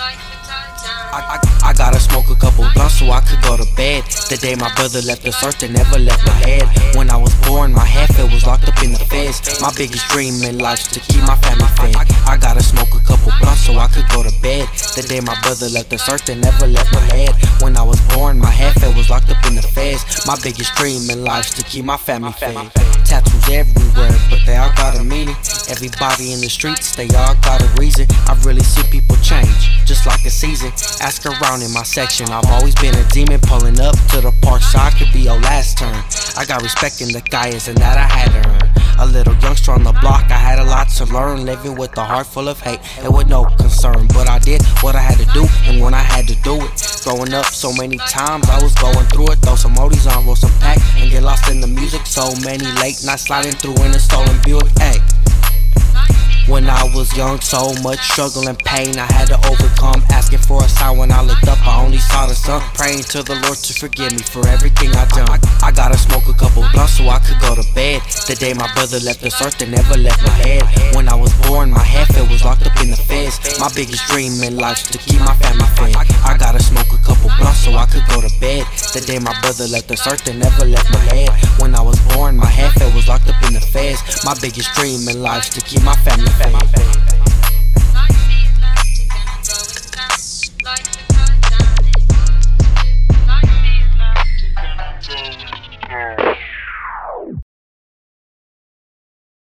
I, I, I gotta smoke a couple blunts so I could go to bed. The day my brother left this earth and never left my head. When I was born, my half it was locked up in the feds. My biggest dream in life's to keep my family fed. I gotta smoke a couple blunts so I could go to bed. The day my brother left this earth and never left my head. When I was born, my half it was locked up in the feds. My biggest dream in life's to keep my family fed. Tattoos everywhere, but they all got a meaning. Everybody in the streets, they all got a reason. I really see season. Ask around in my section, I've always been a demon. Pulling up to the park so I could be your last turn. I got respect in the guys, and that I had to earn. A little youngster on the block, I had a lot to learn. Living with a heart full of hate and with no concern. But I did what I had to do, and when I had to do it. Growing up so many times, I was going through it. Throw some oldies on, roll some pack, and get lost in the music. So many late nights sliding through in a stolen Buick. Hey. I was young, so much struggle and pain I had to overcome. Asking for a sign when I looked up, I only saw the sun. Praying to the Lord to forgive me for everything I done. I, I gotta smoke a couple blunts so I could go to bed. The day my brother left this earth and never left my head. When I was born, my half it was locked up in the feds. My biggest dream in life's to keep my family fed. I gotta smoke a couple blunts I could go to bed. The day my brother left this earth and never left my head. When I was born, my half was locked up in the feds. My biggest dream in life's to keep my family fed.